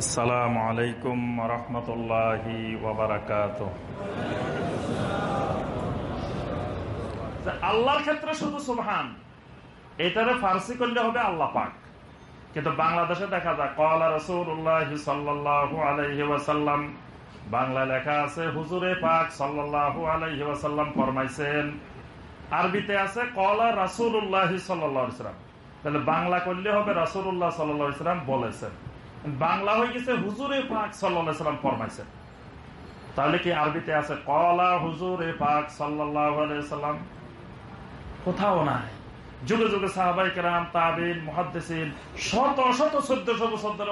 আসসালামু আলাইকুম রহমতুল্লাহি আল্লাহর ক্ষেত্রে শুধু সুবহান, এটারে ফার্সি করলে হবে আল্লাহ পাক। কিন্তু বাংলাদেশে দেখা যায় কলা রসুল্লাহ সাল্লাহ বাংলা লেখা আছে, হুজুরে পাক সাল্লাহ আলহি ওয়াসাল্লাম ফরমাইছেন, আরবিতে আছে কলা রাসুল্লাহ সাল্লাহ ইসলাম তাহলে বাংলা করলে হবে রাসুল্লাহ সাল্লাহ ইসলাম বলেছেন। বাংলা হয়ে গেছে হুজুরে পাক সাল্লাম ফরমাইছেন তাহলে কি আরবিতে আছে, কলা হুজুরে পাক সাল্লাম? কোথাও নাই। যুগে যুগে সাহাবাই কেরাম, তাবিন শত শত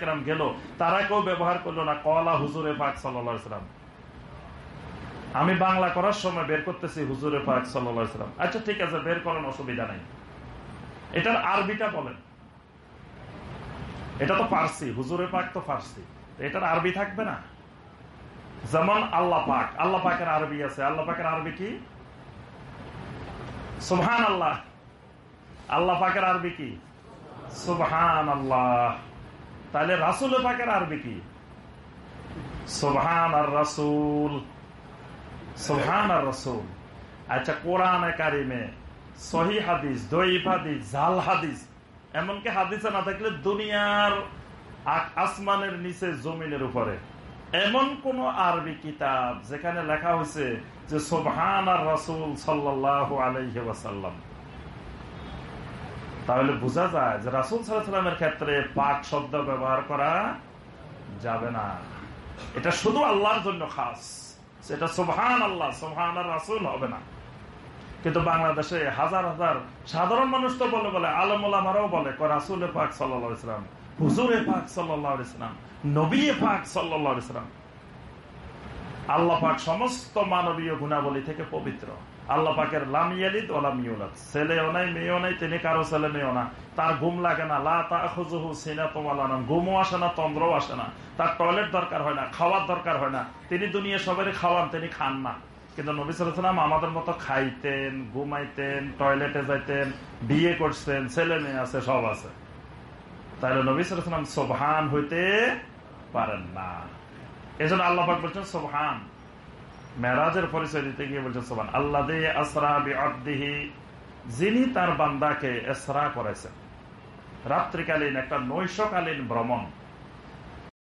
কেরাম গেল। তারা কেউ ব্যবহার করল না, কলা হুজুরে পাক সাল্লাম। আমি বাংলা করার সময় বের করতেছি হুজুরে পাক সাল্লাম। আচ্ছা ঠিক আছে, বের করার অসুবিধা নাই। এটার আরবিটা বলেন। এটা তো ফার্সি হুজুরে পাক তো ফার্সি। এটার আরবি থাকবে না? যেমন আল্লাহ পাক, আল্লাহ পাকের আরবি আছে। আল্লাহ পাকের আরবি কি? সুবহান আল্লাহ আল্লাহ পাকের আরবি কি? সুবহান আল্লাহ তাহলে রাসুল পাকের আরবি কি? সুবহান আর রাসুল সুবহান আর রাসুল আচ্ছা কোরআন কারিমে সহি হাদিস দইফ হাদিস, জাল হাদিস এমনকি হাদিসে না থাকলে দুনিয়ার আসমানের নিচে জমিনের উপরে। এমন কোন আরবি কিতাব যেখানে লেখা হয়েছে যে, সোবহান আর রসুল সাল্লাহ আলহি ওয়াসাল্লাম। তাহলে বোঝা যায় যে, রাসুল সাল্লামের ক্ষেত্রে পাক শব্দ ব্যবহার করা যাবে না। এটা শুধু আল্লাহর জন্য খাস। সেটা সোবহান আল্লাহ সোবহান আর রাসুল হবে না। কিন্তু বাংলাদেশে হাজার হাজার সাধারণ মানুষ তো বলে বলে আলমারাও বলে রাসুল পাক সাল্লা ইসলাম হুজুরে পাক সাল্লাহ ইসলাম নবী পাক সাল্লাহ ইসলাম আল্লাহ পাক সমস্ত মানবীয় গুণাবলী থেকে পবিত্র। আল্লাহ পাকের লামিয়ালিদ ওলামিউলাদ ছেলেও নাই, মেয়েও নাই, তিনি কারও ছেলে না। তার ঘুম লাগে না। লাহু আসে না, তন্দ্রও আসে না। তার টয়লেট দরকার হয় না, খাওয়ার দরকার হয় না। তিনি দুনিয়া সবারই খাওয়ান, তিনি খান না। কিন্তু নবী সালাম আমাদের মতো খাইতেন, ঘুমাইতেন, টয়লেটে যাইতেন, বিয়ে করছেন, ছেলে মেয়ে আছে, সব আছে। তাহলে নবী সালাম সোভান হইতে পারেন না। এই জন্য আল্লাহ বলছেন সোভান মেরাজের পরিচয় দিতে গিয়ে বলছেন সোভান আল্লাহ যিনি তার বান্দাকে এসরা করেছেন। রাত্রিকালীন একটা নৈশকালীন ভ্রমণ।